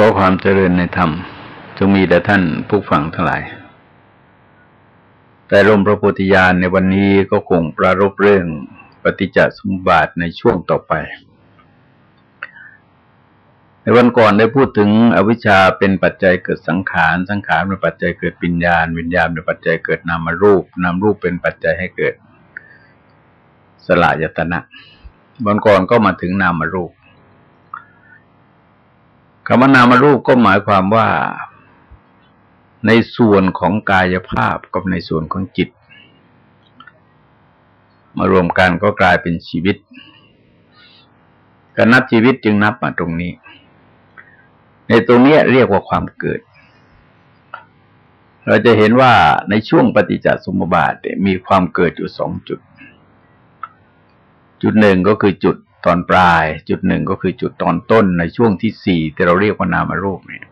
ขอความเจริญในธรรม จงมีแด่ท่านผู้ฟังทั้งหลาย แต่ลมพระโพธิญาณในวันนี้ก็คงประรบเรื่องปฏิจจสมบัติในช่วงต่อไป ในวันก่อนได้พูดถึงอวิชชาเป็นปัจจัยเกิดสังขาร สังขารเป็นปัจจัยเกิดปิญญาณ วิญญาณเป็นปัจจัยเกิดนามรูป นามรูปเป็นปัจจัยให้เกิด สลายตนะ วันก่อนก็มาถึงนามรูป คำว่านามรูปก็หมายความว่า ในส่วนของกายภาพกับในส่วนของจิต มารวมกันก็กลายเป็นชีวิตการนับชีวิตจึงนับมาตรงนี้ ในตรงนี้เรียกว่าความเกิด เราจะเห็นว่าในช่วงปฏิจจสมุปบาทมีความเกิดอยู่สองจุด จุดหนึ่งก็คือจุด ตอนปลาย จุดหนึ่งก็คือจุดตอนต้นในช่วงที่สี่ที่เราเรียกว่านามรูปเนี่ย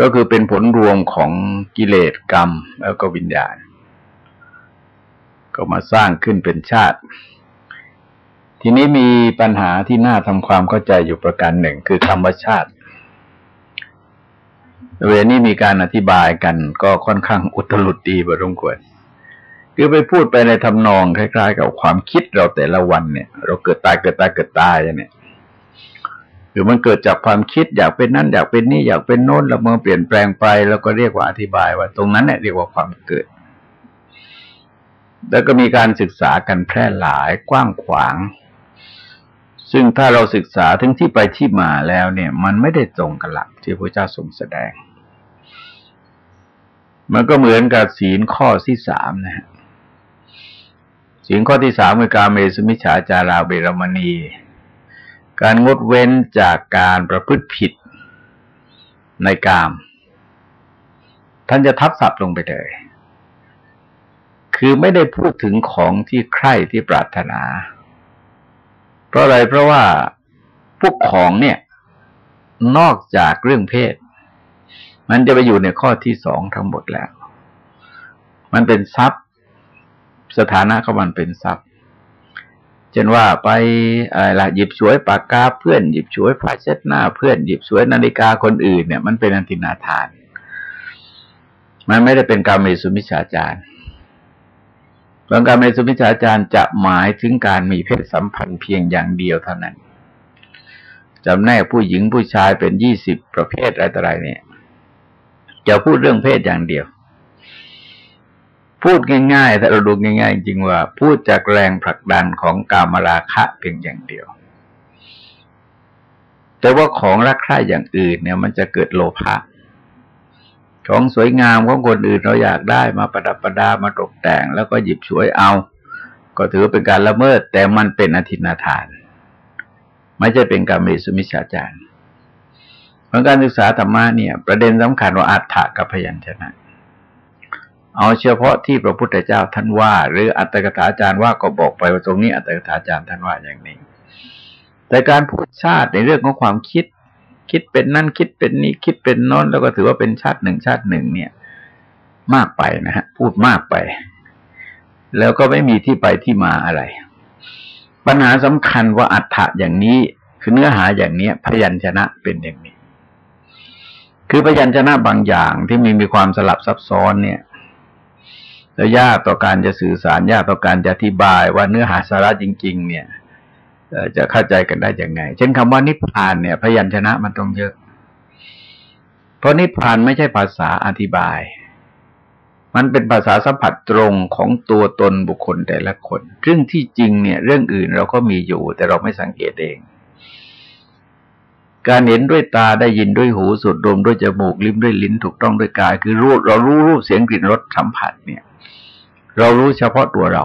ก็คือเป็นผลรวมของกิเลสกรรม แล้วก็วิญญาณ ก็มาสร้างขึ้นเป็นชาติ ทีนี้มีปัญหาที่น่าทำความเข้าใจอยู่ประการหนึ่ง คือคำว่าชาติเวลานี้มีการอธิบายกันก็ค่อนข้างอุตลุดดีบรมควร คือไปพูดไปในทำนองคล้าย ๆ กับความคิดเราแต่ละวันเนี่ย เราเกิดตายเกิดตายเกิดตายเนี่ยหรือมันเกิดจากความคิดอยากเป็นนั่นอยากเป็นนี่อยากเป็นโน้นแล้วมันเปลี่ยนแปลงไป แล้วก็เรียกว่าอธิบายว่า ตรงนั้นเนี่ยเรียกว่าความเกิด แล้วก็มีการศึกษากันแพร่หลายกว้างขวาง ซึ่งถ้าเราศึกษาทั้งที่ไปที่มาแล้วเนี่ย มันไม่ได้ตรงกับหลักที่พระเจ้าทรงแสดง มันก็เหมือนกับศีลข้อที่สามนะฮะ สิ่งข้อที่สามคือการเมสุมิฉาจาราเบรมณี การงดเว้นจากการประพฤติผิดในกาม ท่านจะทับศัพท์ลงไปเลย คือไม่ได้พูดถึงของที่ใคร่ที่ปรารถนา เพราะอะไรเพราะว่าพวกของเนี่ย นอกจากเรื่องเพศ มันจะไปอยู่ในข้อที่สองทั้งหมดแล้ว มันเป็นทรัพย สถานะของมันเป็นทรัพย์เช่นว่าไปอะไรละหยิบฉวยปากกาเพื่อนหยิบฉวยผ้าเช็ดหน้าเพื่อนหยิบฉวยนาฬิกาคนอื่นเนี่ยมันเป็นอันตินาทาน มันไม่ได้เป็นการเมสุมิชาจารบางการเมสุมิชาจารจะหมายถึงการมีเพศสัมพันธ์เพียงอย่างเดียวเท่านั้นจำแนกผู้หญิงผู้ชายเป็นยี่สิบประเภทอะไรต่ออะไรเนี่ยจะพูดเรื่องเพศอย่างเดียว พูดง่ายๆ ถ้าเราดูง่ายๆ จริงว่า พูดจากแรงผลักดันของกามราคะเพียงอย่างเดียว แต่ว่าของรักใคร่อย่างอื่นเนี่ย มันจะเกิดโลภะของสวยงามของคนอื่นเราอยากได้มาประดับประดามาตกแต่ง แล้วก็หยิบฉวยเอา ก็ถือเป็นการละเมิด แต่มันเป็นอธินาทาน ไม่ใช่เป็นการเมสุมิชาจารเพราะการศึกษาธรรมะเนี่ย ประเด็นสำคัญว่าอัฏฐะกับพยัญชนะ เอาเฉพาะที่พระพุทธเจ้าท่านว่า หรืออัตถกถาจารย์ว่าก็บอกไปว่าตรงนี้อัตถกถาจารย์ท่านว่าอย่างนี้ แต่การพูดชาติในเรื่องของความคิด คิดเป็นนั่นคิดเป็นนี้คิดเป็นน้นแล้วก็ถือว่าเป็นชาติหนึ่งชาติหนึ่งเนี่ย มากไปนะฮะพูดมากไป แล้วก็ไม่มีที่ไปที่มาอะไร ปัญหาสำคัญว่าอัฏฐะอย่างนี้คือเนื้อหาอย่างนี้พยัญชนะเป็นอย่างนี้ คือพยัญชนะบางอย่างที่มีมีความสลับซับซ้อนเนี่ย แล้วยากต่อการจะสื่อสารยากต่อการจะอธิบายว่าเนื้อหาสาระจริง ๆ เนี่ยจะเข้าใจกันได้ยังไง เช่นคำว่านิพพานเนี่ย พยัญชนะมันต้องเยอะ เพราะนิพพานไม่ใช่ภาษาอธิบาย มันเป็นภาษาสัมผัสตรงของตัวตนบุคคลแต่ละคนซึ่องที่จริงเนี่ย เรื่องอื่นเราก็มีอยู่ แต่เราไม่สังเกตเอง การเห็นด้วยตาได้ยินด้วยหูสูดดมด้วยจมูกลิ้มด้วยลิ้นถูกต้องด้วยกาย คือรู้เรารู้รูปเสียงกลิ่นรสสัมผัสเนี่ย เรารู้เฉพาะตัวเรา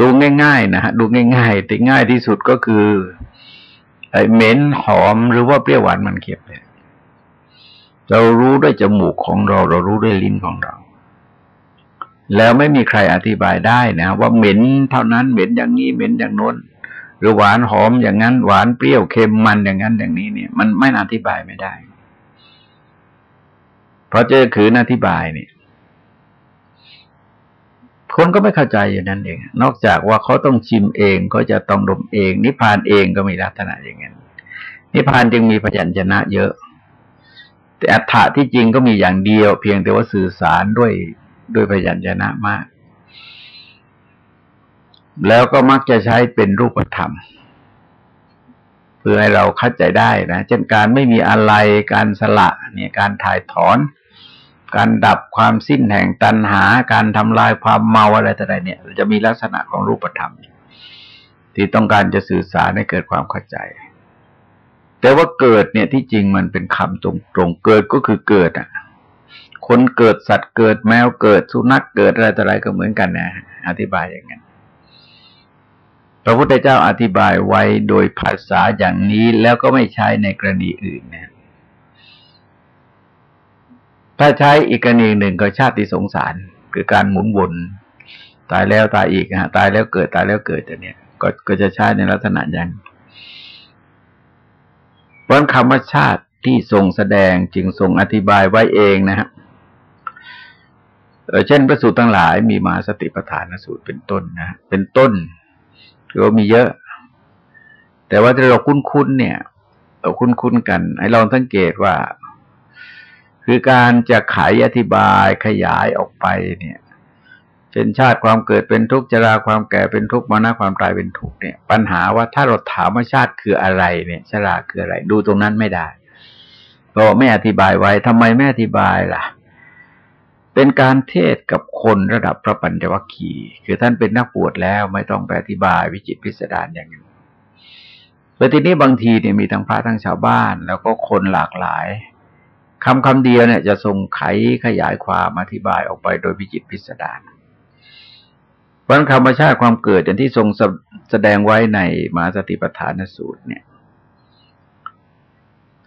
ดูง่ายๆนะฮะดูง่ายๆแต่ง่ายที่สุดก็คือไอ้เหม็นหอมหรือว่าเปรี้ยวหวานมันเค็มเนี่ยเรารู้ด้วยจมูกของเรา เรารู้ด้วยลิ้นของเรา แล้วไม่มีใครอธิบายได้นะ ว่าเหม็นเท่านั้นเหม็นอย่างนี้เหม็นอย่างโน้นหรือหวานหอมอย่างนั้น หวานเปรี้ยวเค็มมันอย่างนั้นอย่างนี้เนี่ย มันไม่อธิบายไม่ได้ เพราะเจอขืนอธิบายเนี่ย คนก็ไม่เข้าใจอย่างนั้นเอง นอกจากว่าเขาต้องชิมเองก็จะต้องดมเอง นิพพานเองก็มีลักษณะอย่างนั้น นิพพานจึงมีพยัญชนะเยอะ แต่อัฏฐะที่จริงก็มีอย่างเดียว เพียงแต่ว่าสื่อสารด้วยด้วยพยัญชนะมาก แล้วก็มักจะใช้เป็นรูปธรรม เพื่อให้เราเข้าใจได้นะ เช่นการไม่มีอะไรการสละ เนี่ยการถ่ายถอน การดับความสิ้นแห่งตัณหา การทำลายความเมาอะไรต่างๆเนี่ย จะมีลักษณะของรูปธรรม ที่ต้องการจะสื่อสารให้เกิดความเข้าใจ แต่ว่าเกิดเนี่ยที่จริงมันเป็นคำตรงๆเกิดก็คือเกิดอะ คนเกิดสัตว์เกิดแมวเกิดสุนัขเกิดอะไรต่ออะไรก็เหมือนกันนะ อธิบายอย่างนั้นพระพุทธเจ้าอธิบายไว้โดยภาษาอย่างนี้แล้วก็ไม่ใช้ในกรณีอื่นนะ ถ้าใช้อีกกรณีหนึ่งก็ชาติสงสาร คือการหมุนวนตายแล้วตายอีกฮะตายแล้วเกิดตายแล้วเกิดแต่เนี้ยก็ก็จะใช้ในลักษณะอย่างเพราะคำว่าชาติที่ทรงแสดงจึงทรงอธิบายไว้เองนะฮะเช่นพระสูตรทั้งหลายมีมาสติปัฏฐานสูตรเป็นต้นนะเป็นต้นคือว่ามีเยอะ แต่ว่าถ้าเราคุ้นๆเนี่ยเราคุ้นๆกัน ให้ลองสังเกตว่า คือการจะไขอธิบายขยายออกไปเนี่ยเช่นชาติความเกิดเป็นทุกข์จราความแก่เป็นทุกข์มรณะความตายเป็นทุกข์เนี่ย ปัญหาว่าถ้าเราถามว่าชาติคืออะไรเนี่ย ชราคืออะไร ดูตรงนั้นไม่ได้เพราะไม่อธิบายไว้ทำไมไม่อธิบายล่ะ เป็นการเทศกับคนระดับพระปัญจวัคคีย์คือท่านเป็นนักบวชแล้วไม่ต้องไปอธิบายวิจิตพิสดารอย่างนี้แล้วทีนี้บางทีเนี่ยมีทั้งพระทั้งชาวบ้าน แล้วก็คนหลากหลาย คำคำเดียวเนี่ยจะทรงไขขยายความอธิบายออกไปโดยวิจิตพิสดารพราะธรรมชาติความเกิดอย่างที่ทรงแสดงไว้ในมหาสติปัฏฐานสูตรเนี่ย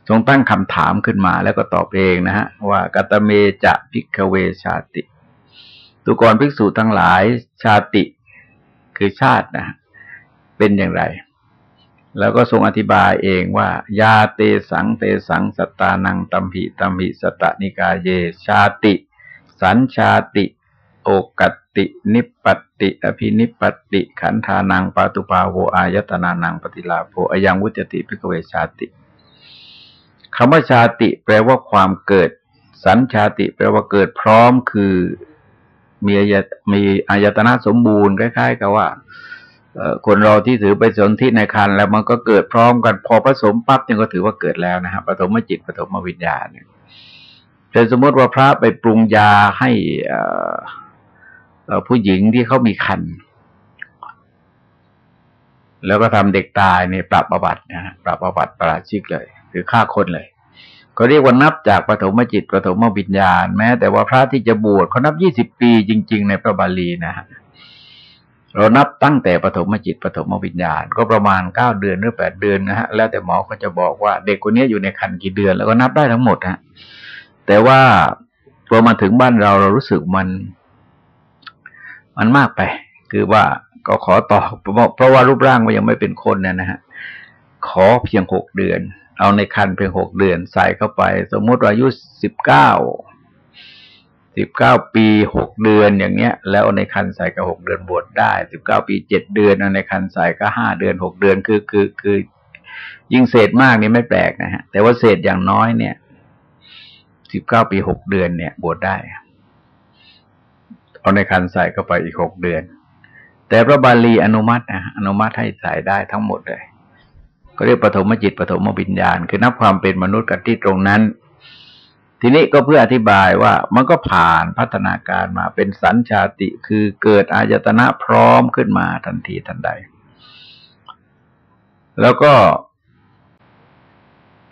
ทรงตั้งคำถามขึ้นมาแล้วก็ตอบเองนะฮะ ว่ากัตเมจะพิกเวชาติ ตุกรภิกษุทั้งหลายชาติ คือชาตินะเป็นอย่างไร แล้วก็ทรงอธิบายเองว่า ยาเตสังเตสัง สัตตานังตัมหิตัมหิ สัตตนิกาเย ชาติ สัญชาติ โอกกันติ นิพพัตติ อภินิพพัตติ ขันธานังปาตุภาโวอายตนานังปฏิลาโภอยังวุจจติ ภิกขเวชาติคำว่าชาติ แปลว่าความเกิด สัญชาติ แปลว่าเกิดพร้อมคือมีอายมีอายตนะสมบูรณ์คล้ายๆ กับว่า คนเราที่ถือไปสนที่ในคันแล้วมันก็เกิดพร้อมกันพอผสมปั๊บยังก็ถือว่าเกิดแล้วนะครับปฐมจิตปฐมวิญญาณแต่สมมติว่าพระไปปรุงยาให้ผู้หญิงที่เขามีคันแล้วก็ทำเด็กตายเนี่ยปรับประบัตินะฮะปรับประบัติประราชิกเลยคือฆ่าคนเลยเขาเรียกว่านับจากปฐมจิตปฐมวิญญาณ แม้แต่ว่าพระที่จะบวชเขานับยี่สิบปีจริง ๆ ในพระบาลีนะฮะ เรานับตั้งแต่ปฐมจิตปฐมวิญญาณ ก็ประมาณเก้าเดือนหรือแปดเดือนนะฮะ แล้วแต่หมอก็จะบอกว่าเด็กคนนี้อยู่ในคันกี่เดือน แล้วก็นับได้ทั้งหมดฮะ แต่ว่าพอมาถึงบ้านเราเรารู้สึกมัน มันมากไป คือว่าก็ขอต่อเพราะว่ารูปร่างมันยังไม่เป็นคนเนี่ยนะฮะขอเพียงหกเดือน เอาในคันเพียงหกเดือนใส่เข้าไป สมมติว่าอายุสิบเก้า สิบเก้าปีหกเดือนอย่างเงี้ย แล้วในคันใส่ก็หกเดือนบวชได้สิบเก้าปีเจ็ดเดือนในคันใส่ก็ห้าเดือนหกเดือนคือคือคือ ยิ่งเศษมากนี่ไม่แปลกนะฮะ แต่ว่าเศษอย่างน้อยเนี่ยสิบเก้าปีหกเดือนเนี่ย บวชได้เอาในคันใส่เข้าไปอีกหกเดือน แต่พระบาลีอนุมัตินะอนุมัติให้ใส่ได้ทั้งหมดเลยก็เรียกปฐมจิตปฐมวิญญาณ คือนับความเป็นมนุษย์กันที่ตรงนั้น ทีนี้ก็เพื่ออธิบายว่ามันก็ผ่านพัฒนาการมาเป็นสัญชาติคือเกิดอายตนะพร้อมขึ้นมาทันทีทันใด แล้วก็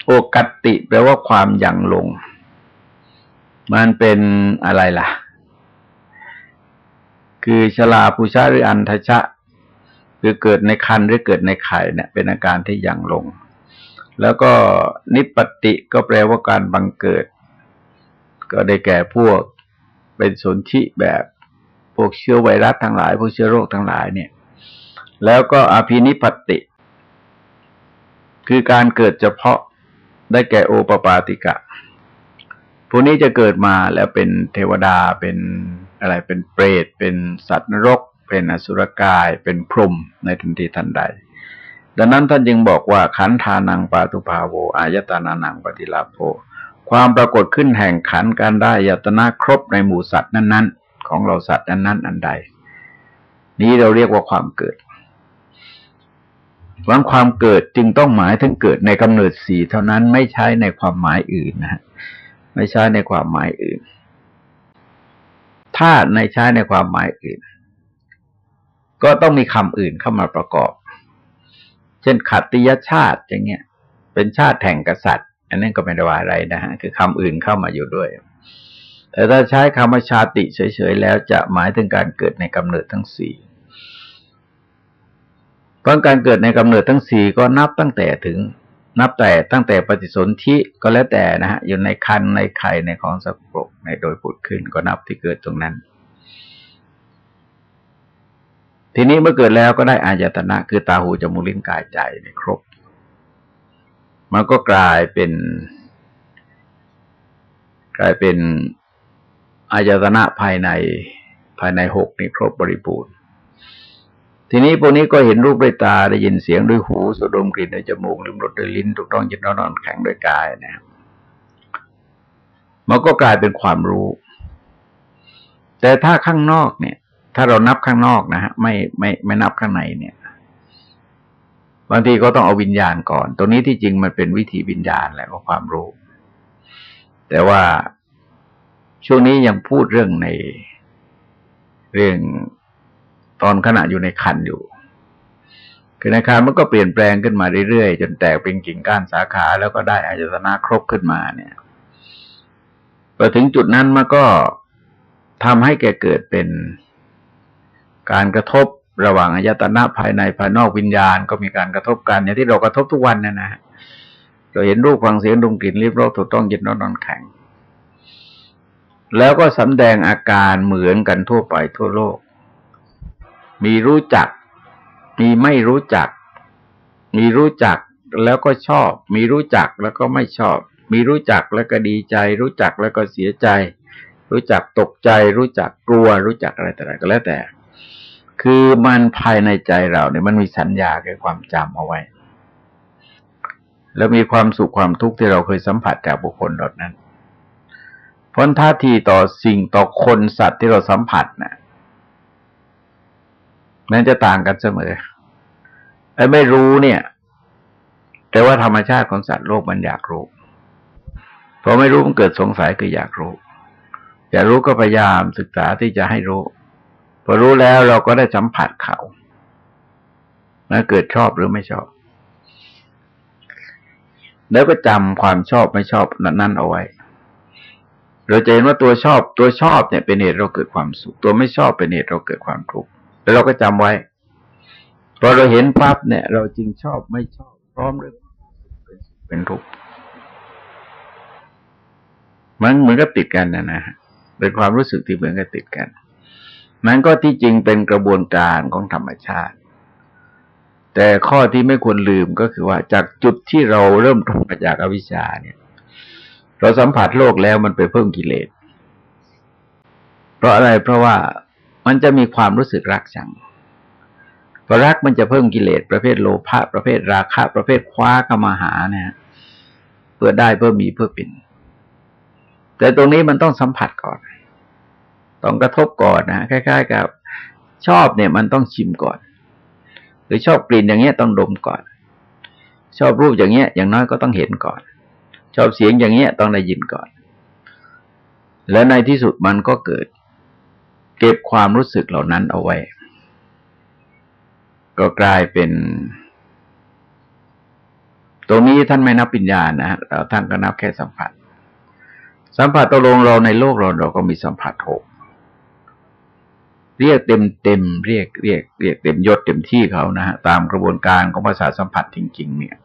โอกัตติแปลว่าความยังลง มันเป็นอะไรล่ะ คือชลาภูชาหรืออันทชะคือเกิดในคันหรือเกิดในไข่เนี่ย เป็นอาการที่ยังลง แล้วก็นิปติก็แปลว่าการบังเกิด ก็ได้แก่พวกเป็นสนชิแบบพวกเชื้อไวรัสทั้งหลาย พวกเชื้อโรคทั้งหลายเนี่ย แล้วก็อภินิปติ คือการเกิดเฉพาะได้แก่โอปปาติกะ พวกนี้จะเกิดมาแล้วเป็นเทวดาเป็นอะไรเป็นเปรต เป็นสัตว์นรก เป็นอสุรกาย เป็นพรหมในทันทีทันใด ดังนั้นท่านจึงบอกว่าขันธานังปาตุภาโว อายตานานังปฏิลาโภ ความปรากฏขึ้นแห่งขันการได้ยตนาครบในหมู่สัตว์นั้น ๆ ของเราสัตว์นั้น ๆ อันใด นี้เราเรียกว่าความเกิดวันความเกิดจึงต้องหมายถึงเกิดในกำเนิดสีเท่านั้นไม่ใช่ในความหมายอื่นนะฮะไม่ใช่ในความหมายอื่น ถ้าในใช้ในความหมายอื่น ก็ต้องมีคำอื่นเข้ามาประกอบ เช่นขัตติยชาติอย่างเงี้ย เป็นชาติแห่งกษัตริย์ อันนั้นก็ไม่ได้ว่าอะไรนะฮะคือคำอื่นเข้ามาอยู่ด้วย แต่ถ้าใช้คำว่าชาติเฉยๆแล้วจะหมายถึงการเกิดในกำเนิดทั้งสี่เพราะการเกิดในกำเนิดทั้งสี่ก็นับตั้งแต่ถึงนับแต่ตั้งแต่ปฏิสนธิก็แล้วแต่นะฮะอยู่ในคันในไข่ในของสักปรกในโดยผุดขึ้นก็นับที่เกิดตรงนั้น ทีนี้เมื่อเกิดแล้วก็ได้อายตนะ คือตาหูจมูกลิ้นกายใจในครบ มันก็กลายเป็น กลายเป็นอายตนะภายในภายในหกนี่ครบบริบูรณ์ ทีนี้พวกนี้ก็เห็นรูปด้วยตาได้ยินเสียงด้วยหูสูดดมกลิ่นด้วยจมูกลิ้มรสด้วยลิ้นถูกต้องจิตนอนแข็งด้วยกายนะมันก็กลายเป็นความรู้ แต่ถ้าข้างนอกเนี่ย ถ้าเรานับข้างนอกนะฮะไม่ไม่ไม่นับข้างในเนี่ย บางทีก็ต้องเอาวิญญาณก่อน ตรงนี้ที่จริงมันเป็นวิธีวิญญาณแหละก็ความรู้ แต่ว่าช่วงนี้ยังพูดเรื่องในเรื่องตอนขณะอยู่ในคันอยู่คือในคันมันก็เปลี่ยนแปลงขึ้นมาเรื่อยๆจนแตกเป็นกิ่งก้านสาขาแล้วก็ได้อายตนะครบขึ้นมาเนี่ยพอถึงจุดนั้นมันก็ทำให้แกเกิดเป็นการกระทบ ระหว่างอายตนะภายในภายนอกวิญญาณก็มีการกระทบกันอย่างที่เรากระทบทุกวันเนี่ยนะเราเห็นรูปฟังเสียงดมกลิ่นริบรสถูกต้องยินนอนนอนแข็ง แล้วก็สำแดงอาการเหมือนกันทั่วไปทั่วโลก มีรู้จัก มีไม่รู้จัก มีรู้จักแล้วก็ชอบ มีรู้จักแล้วก็ไม่ชอบ มีรู้จักแล้วก็ดีใจ รู้จักแล้วก็เสียใจ รู้จักตกใจ รู้จักกลัว รู้จักอะไรต่างๆก็แล้วแต่ คือมันภายในใจเราเนี่ยมันมีสัญญาเกี่ยวความจำเอาไว้ แล้วมีความสุขความทุกข์ที่เราเคยสัมผัสจากบุคคลดนั้นเพราะท่าทีต่อสิ่งต่อคนสัตว์ที่เราสัมผัสนะ่ะมันจะต่างกันเสมอไอ้ไม่รู้เนี่ย แต่ว่าธรรมชาติของสัตว์โลกมันอยากรู้พอไม่รู้มันเกิดสงสัยคืออยากรู้ อยากรู้ก็พยายามศึกษาที่จะให้รู้ อรู้แล้วเราก็ได้สัมผัสเขาแล้วเกิดชอบหรือไม่ชอบ แล้วก็จำความชอบไม่ชอบนั้นเอาไว้ เราจะเห็นว่าตัวชอบตัวชอบเนี่ยเป็นเหตุเราเกิดความสุข ตัวไม่ชอบเป็นเหตุเราเกิดความทุกข์แล้วเราก็จำไว้พอเราเห็นปั๊บเนี่ย เราจริงชอบไม่ชอบ พร้อมหรือเป็นทุกข์มันเหมือนกับติดกันนะนะเป็นความรู้สึกที่เหมือนกับติดกัน นั้นก็ที่จริงเป็นกระบวนการของธรรมชาติ แต่ข้อที่ไม่ควรลืมก็คือว่าจากจุดที่เราเริ่มต้นมาจากอวิชชาเนี่ย เราสัมผัสโลกแล้วมันไปเพิ่มกิเลส เพราะอะไรเพราะว่ามันจะมีความรู้สึกรักชังพอรักมันจะเพิ่มกิเลสประเภทโลภะประเภทราคะ ประเภทคว้าเข้ามาหาเนี่ยเพื่อได้เพื่อมีเพื่อเป็น แต่ตรงนี้มันต้องสัมผัสก่อน ต้องกระทบก่อนนะคล้าย ๆ กับชอบเนี่ยมันต้องชิมก่อน หรือชอบกลิ่นอย่างเงี้ยต้องดมก่อน ชอบรูปอย่างเงี้ย อย่างน้อยก็ต้องเห็นก่อน ชอบเสียงอย่างเงี้ยต้องได้ยินก่อน แล้วในที่สุดมันก็เกิด เก็บความรู้สึกเหล่านั้นเอาไว้ ก็กลายเป็นตรงนี้ท่านไม่นับปัญญานะท่านก็นับแค่สัมผัส สัมผัสตกลงเราในโลกเราเราก็มีสัมผัสหก เรียกเต็มเต็มเรียกเรียกเรียกเต็มยศเต็มที่เขานะฮะตามกระบวนการของภาษาสัมผัสจริง ๆ เนี่ย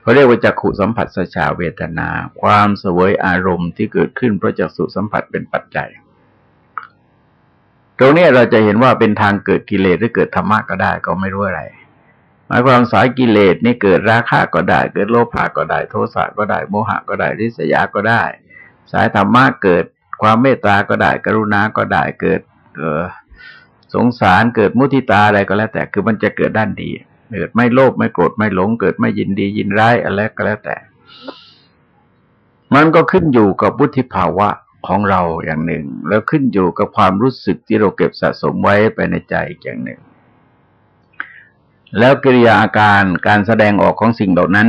เขาเรียกว่าจักขุสัมผัสสชาเวทนา ความเสวยอารมณ์ที่เกิดขึ้นเพราะจักสุสัมผัสเป็นปัจจัย ตรงนี้เราจะเห็นว่าเป็นทางเกิดกิเลสหรือเกิดธรรมะก็ได้ก็ไม่รู้อะไรหมายความสายกิเลสนี่เกิดราคะก็ได้ เกิดโลภะก็ได้ โทสะก็ได้โมหะก็ได้ริษยาก็ได้ สายธรรมะเกิดความเมตตาก็ได้ กรุณาก็ได้เกิด สงสารเกิดมุทิตาอะไรก็แล้ว แต่คือมันจะเกิดด้านดี เกิดไม่โลภไม่โกรธไม่หลง เกิดไม่ยินดียินร้ายอะไรก็แล้วแต่ มันก็ขึ้นอยู่กับวุฒิภาวะของเราอย่างหนึ่ง แล้วขึ้นอยู่กับความรู้สึกที่เราเก็บสะสมไว้ไปในใจอย่างหนึ่ง แล้วกิริยาอาการการแสดงออกของสิ่งเหล่านั้น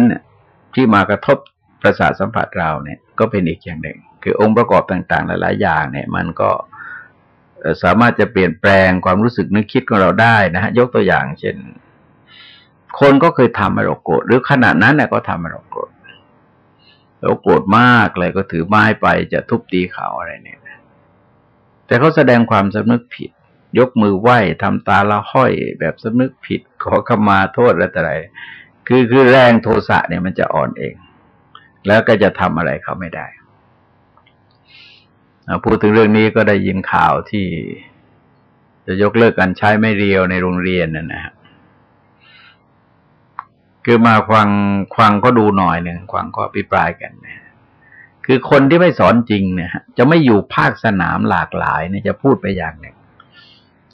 ที่มากระทบประสาทสัมผัสเราเนี่ย ก็เป็นอีกอย่างหนึ่ง คือองค์ประกอบต่างๆ หลายๆอย่างเนี่ย มันก็ สามารถจะเปลี่ยนแปลงความรู้สึกนึกคิดของเราได้นะฮะยกตัวอย่าง เช่น คนก็เคยทำให้เราโกรธหรือขณะนั้นเนี่ยก็ทำให้เราโกรธเราโกรธมากเลยก็ถือไม้ไปจะทุบตีเขาอะไรเนี่ยแต่เขาแสดงความสำนึกผิด ยกมือไหว้ทำตาละห้อยแบบสำนึกผิด ขอขมาโทษอะไรต่ไรคือคือแรงโทสะเนี่ยมันจะอ่อนเอง แล้วก็จะทำอะไรเขาไม่ได้ พูดถึงเรื่องนี้ก็ได้ยินข่าวที่จะยกเลิกการใช้ไม่เรียวในโรงเรียนนั่นนะฮะคือมาฟังฟังก็ดูหน่อยหนึ่งฟังก็พิปรายกันนี่ยคือคนที่ไม่สอนจริงเนี่ยจะไม่อยู่ภาคสนามหลากหลายเนี่ยจะพูดไปอย่างหนึ่ง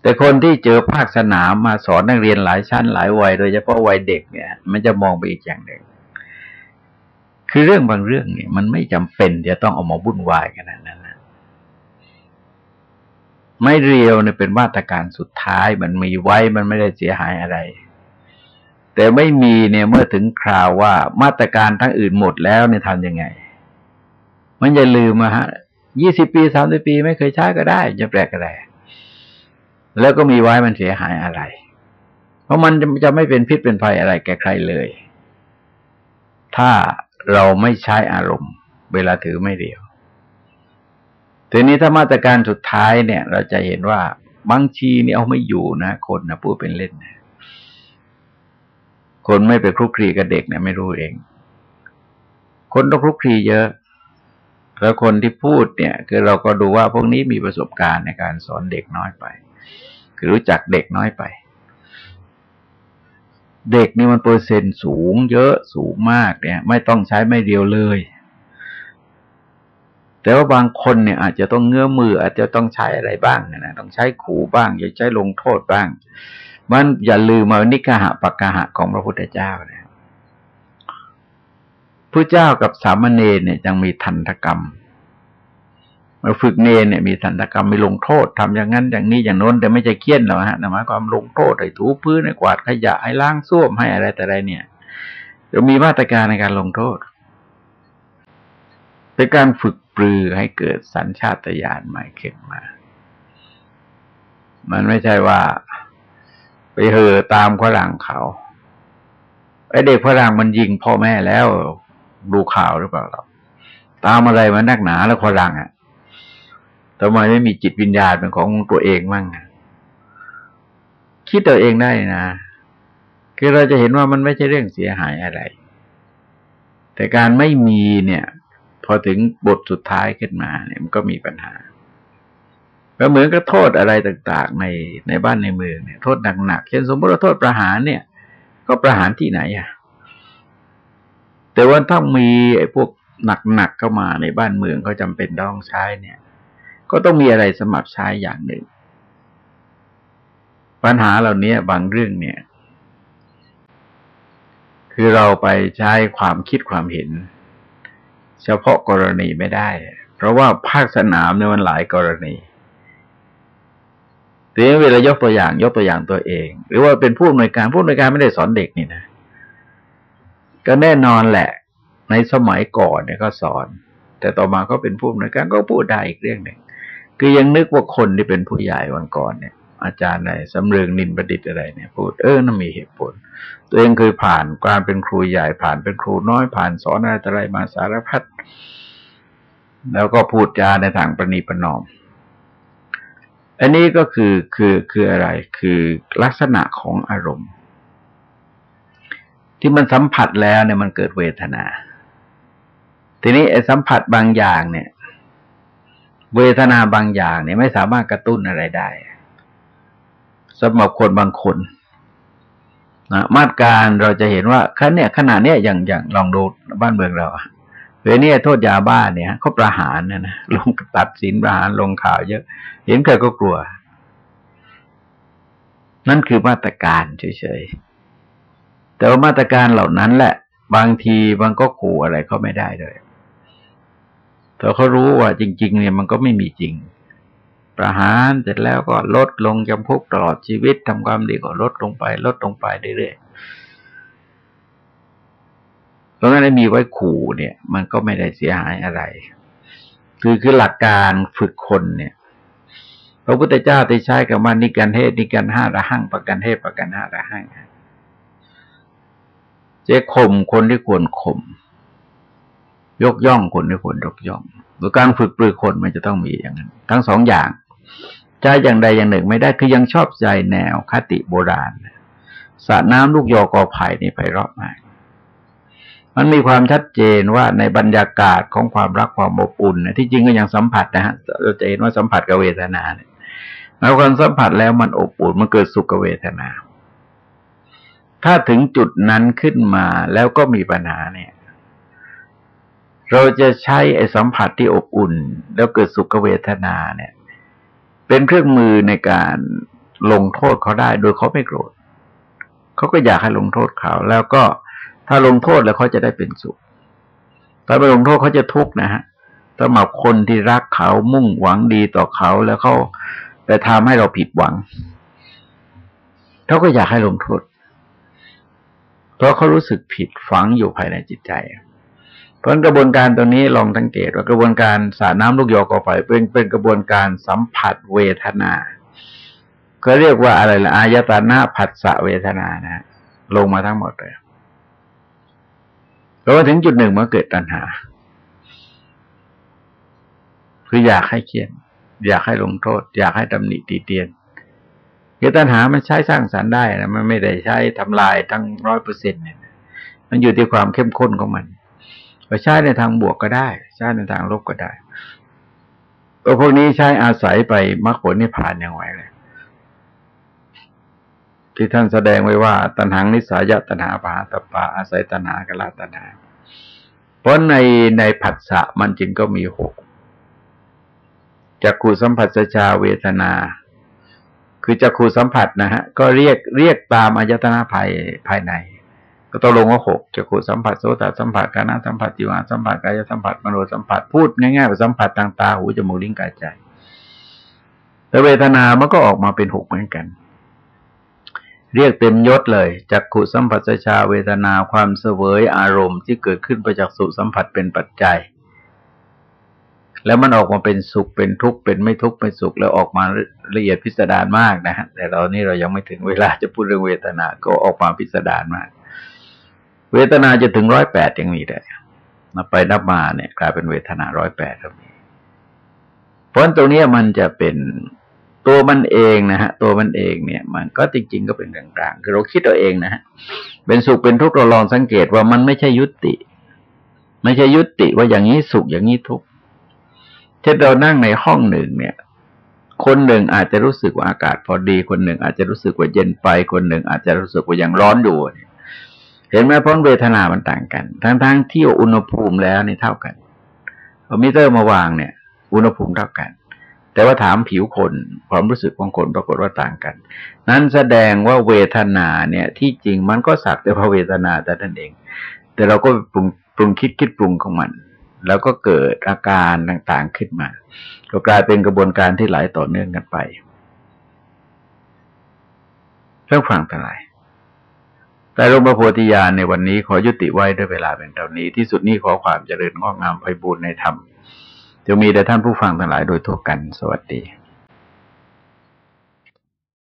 แต่คนที่เจอภาคสนามมาสอนนักเรียนหลายชั้นหลายวัย โดยเฉพาะวัยเด็กเนี่ย มันจะมองไปอีกอย่างหนึ่ง คือเรื่องบางเรื่องเนี่ย มันไม่จำเป็นจะต้องออกมาวุ่นวายขนาดนั้นนะ ไม่เรียวเนี่ยเป็นมาตรการสุดท้ายมันมีไว้มันไม่ได้เสียหายอะไร แต่ไม่มีเนี่ยเมื่อถึงคราวว่ามาตรการทั้งอื่นหมดแล้วเนี่ยทำยังไง มันอย่าลืมมาฮะยี่สิบปีสามสิบปีไม่เคยใช้ก็ได้จะแปลกอะไรแล้วก็มีไว้มันเสียหายอะไร เพราะมันจะจะไม่เป็นพิษเป็นภัยอะไรแก่ใครเลย ถ้าเราไม่ใช้อารมณ์ เวลาถือไม่เดียว ทีนี้ถ้ามาตรการสุดท้ายเนี่ย เราจะเห็นว่าบางทีนี่เอาไม่อยู่นะ คนนะพูดเป็นเล่นนะคนไม่ไปคลุกคลีกับเด็กเนี่ยไม่รู้เอง คนต้องคลุกคลีเยอะ แล้วคนที่พูดเนี่ย คือเราก็ดูว่าพวกนี้มีประสบการณ์ในการสอนเด็กน้อยไป คือรู้จักเด็กน้อยไป เด็กนี่มันเปอร์เซ็นต์สูง เยอะสูงมากเนี่ย ไม่ต้องใช้ไม่เดียวเลย แต่ว่าบางคนเนี่ยอาจจะต้องเงื้อมือ อาจจะต้องใช้อะไรบ้างนะต้องใช้ขู่บ้างอย่าใช้ลงโทษบ้าง มันอย่าลืมมานิกหะปักกหะของพระพุทธเจ้าเนี่ยพระเจ้ากับสามเณรเนี่ยยังมีทันตกรรมมาฝึกเนรเนี่ยมีทันตกรรมมีลงโทษทำอย่างนั้นอย่างนี้อย่างโน้นแต่ไม่ใช่เคี่ยนหรอกฮะหมายความลงโทษให้ถูพื้นให้กวาดขยะให้ล้างส้วมให้อะไรแต่ไรเนี่ยจะมีมาตรการในการลงโทษ เป็นการฝึกปรือให้เกิดสัญชาตญาณใหม่ขึ้นมา มันไม่ใช่ว่า ไปเห่อตามฝรั่งเขาไอเด็กฝรั่งมันยิงพ่อแม่แล้วดูข่าวหรือเปล่าตามอะไรมานักหนาแล้วฝรั่งอะทำไมไม่มีจิตวิญญาณเป็นของตัวเองมั่งคิดตัวเองได้นะ คือเราจะเห็นว่ามันไม่ใช่เรื่องเสียหายอะไร แต่การไม่มีเนี่ย พอถึงบทสุดท้ายขึ้นมาเนี่ยมันก็มีปัญหาก็เหมือนกับโทษอะไรต่างๆ ในในบ้านในเมืองเนี่ยโทษหนักๆเช่นสมมติว่าโทษประหารเนี่ย ก็ประหารที่ไหนอะ แต่ว่าถ้ามีไอ้พวกหนักๆเข้ามาในบ้านเมืองก็จำเป็นต้องใช้เนี่ย ก็ต้องมีอะไรสมัครใช้อย่างหนึ่ง ปัญหาเหล่านี้บางเรื่องเนี่ย คือเราไปใช้ความคิดความเห็น เฉพาะกรณีไม่ได้ เพราะว่าภาคสนามเนี่ยมันหลายกรณีทีนี้เวลายกตัวอย่างยกตัวอย่างตัวเอง หรือว่าเป็นผู้อำนวยการผู้อำนวยการไม่ได้สอนเด็กนี่นะ ก็แน่นอนแหละ ในสมัยก่อนเนี่ยก็สอน แต่ต่อมาก็เป็นผู้อำนวยการก็พูดได้อีกเรื่องหนึ่งคือยังนึกว่าคนที่เป็นผู้ใหญ่วันก่อนเนี่ย อาจารย์ในสำเริงนินประดิษฐ์อะไรเนี่ยพูดเออน่ามีเหตุผล ตัวเองเคยผ่านการเป็นครูใหญ่ผ่านเป็นครูน้อยผ่านสอนอะไรอะไรมาสารพัดแล้วก็พูดจาในทางประนีประนอม อันนี้ก็คือคือคืออะไรคือลักษณะของอารมณ์ ที่มันสัมผัสแล้วเนี่ยมันเกิดเวทนา ทีนี้ไอ้สัมผัสบางอย่างเนี่ย เวทนาบางอย่างเนี่ยไม่สามารถกระตุ้นอะไรได้ สำหรับคนบางคนนะมาตรการเราจะเห็นว่าขั้นเนี่ยขนาดเนี้ยอย่างอย่างลองดูบ้านเมืองเราเฮ้ยเนี่ยโทษยาบ้าเนี่ยเขาประหารนะนะลงตัดสินประหารลงข่าวเยอะ เห็นใครก็กลัว นั่นคือมาตรการเฉยๆแต่ว่ามาตรการเหล่านั้นแหละ บางทีมันก็ขู่อะไรเขาไม่ได้เลยแต่เขารู้ว่าจริง ๆ เนี่ยมันก็ไม่มีจริง ประหารเสร็จแล้วก็ลดลงจำคุกตลอดชีวิตทำความดีก็ลดลงไป ลดลงไปเรื่อยๆเพราะงั้นมีไว้ขู่เนี่ย มันก็ไม่ได้เสียหายอะไร คือคือหลักการฝึกคนเนี่ยพระพุทธเจ้าได้ใช้กับมันนิการเทศนิการห้าระหังประกันเทศประกันห้าระหังเจ๊ข่มคนที่ควรข่มยกย่องคนที่ควรยกย่องหรือการฝึกปลือคนมันจะต้องมีอย่างนั้น ทั้งสองอย่าง ใจอย่างใดอย่างหนึ่งไม่ได้คือยังชอบใจแนวคติโบราณสระน้ำลูกยอกอไผ่นี่ไปรอบมาก มันมีความชัดเจนว่าในบรรยากาศของความรักความอบอุ่นที่จริงก็ยังสัมผัสนะฮะเราจะเห็นว่าสัมผัสกับเวทนาเนี่ยแล้วความสัมผัสแล้วมันอบอุ่นมันเกิดสุขเวทนา ถ้าถึงจุดนั้นขึ้นมาแล้วก็มีปัญหาเนี่ย เราจะใช้ไอ้สัมผัสที่อบอุ่น แล้วเกิดสุขเวทนาเนี่ย เป็นเครื่องมือในการลงโทษเขาได้โดยเขาไม่โกรธเขาก็อยากให้ลงโทษเขา แล้วก็ถ้าลงโทษแล้วเขาจะได้เป็นสุขถ้าไปลงโทษเขาจะทุกข์นะฮะสำหรับคนที่รักเขามุ่งหวังดีต่อเขาแล้วเขาแต่ทำให้เราผิดหวังเขาก็อยากให้ลงโทษ เพราะเขารู้สึกผิดฝังอยู่ภายในจิตใจ เพราะกระบวนการตรงนี้ลองสังเกตว่ากระบวนการสาน้ำลูกยอกอไปเป็นเป็นกระบวนการสัมผัสเวทนา ก็เรียกว่าอะไรละอายตนะผัสสะเวทนานะ ลงมาทั้งหมดเลยแล้วถึงจุดหนึ่งมันเกิดตัณหา คืออยากให้เคียน อยากให้ลงโทษ อยากให้ตำหนิตีเตียนคือตัณหามันใช้สร้างสรรค์ได้นะมันไม่ได้ใช้ทำลายทั้งร้อยเปอร์เซ็นต์เนี่ย มันอยู่ที่ความเข้มข้นของมัน ใช้ในทางบวกก็ได้ ใช้ในทางลบก็ได้ตัวพวกนี้ใช้อาศัยไปมรรคผลนิพพานอย่างไรเลยที่ท่านแสดงไว้ว่า ตัณหังนิสายตัณหาปาตปาอาศัยตัณหากลาตัณหาเพราะในในผัสสะมันจึงก็มีหกจักขูสัมผัสชาเวทนา คือจักขูสัมผัสนะฮะ ก็เรียกเรียกตามอายตนะภายภายใน ก็ต้องลงว่าหกจักขูสัมผัสโสตสัมผัสกานะสัมผัสจิวาสัมผัสกายสัมผัสมโนสัมผัสพูดง่ายๆว่าสัมผัสทางตาหูจมูกลิ้นกายใจ แต่เวทนามันก็ออกมาเป็นหกเหมือนกัน เรียกเต็มยศเลยจักขุสัมผัสชาเวทนาความเสวยอารมณ์ที่เกิดขึ้นประจากสุสัมผัสเป็นปัจจัย แล้วมันออกมาเป็นสุขเป็นทุกข์เป็นไม่ทุกข์ไม่สุขแล้วออกมาละเอียดพิสดารมากนะฮะแต่เรานี่เรายังไม่ถึงเวลาจะพูดเรื่องเวทนาก็ออกมาพิสดารมาก เวทนาจะถึงร้อยแปดยังมีได้นับไปนับมาเนี่ย กลายเป็นเวทนาร้อยแปดก็มีเพราะตรงนี้มันจะเป็นตัวมันเองนะฮะ ตัวมันเองเนี่ย มันก็จริง ๆ ก็เป็นกลางๆคือเราคิดตัวเองนะฮะเป็นสุขเป็นทุกข์เราลองสังเกตว่ามันไม่ใช่ยุติ ไม่ใช่ยุติว่าอย่างนี้สุขอย่างนี้ทุกข์เช่นเรานั่งในห้องหนึ่งเนี่ย คนหนึ่งอาจจะรู้สึกว่าอากาศพอดี คนหนึ่งอาจจะรู้สึกว่าเย็นไป คนหนึ่งอาจจะรู้สึกว่ายังร้อนอยู่เเห็นไหมพราะเวทนามันต่างกัน ทั้งๆทที่อุณหภูมิแล้วนี่เท่ากันเอามิเตอร์มาวางเนี่ย อุณหภูมิเท่ากัน แต่ว่าถามผิวคนความรู้สึกของคนปรากฏว่าต่างกัน นั้นแสดงว่าเวทนาเนี่ย ที่จริงมันก็สักแต่พระเวทนาแต่นั่นเอง แต่เราก็ปรุงปรุงคิดคิดปรุงของมัน แล้วก็เกิดอาการต่างๆขึ้นมา ก็กลายเป็นกระบวนการที่ไหลต่อเนื่องกันไปเรื่องฟังทั้งหลาย แต่หลวงพระโพธิญาณในวันนี้ขอยุติไว้ด้วยเวลาเป็นเท่านี้ ที่สุดนี้ขอความเจริญงอกงามไปบูรณนธรรมจะมีแด่ท่านผู้ฟังทั้งหลายโดยทั่วกัน สวัสดี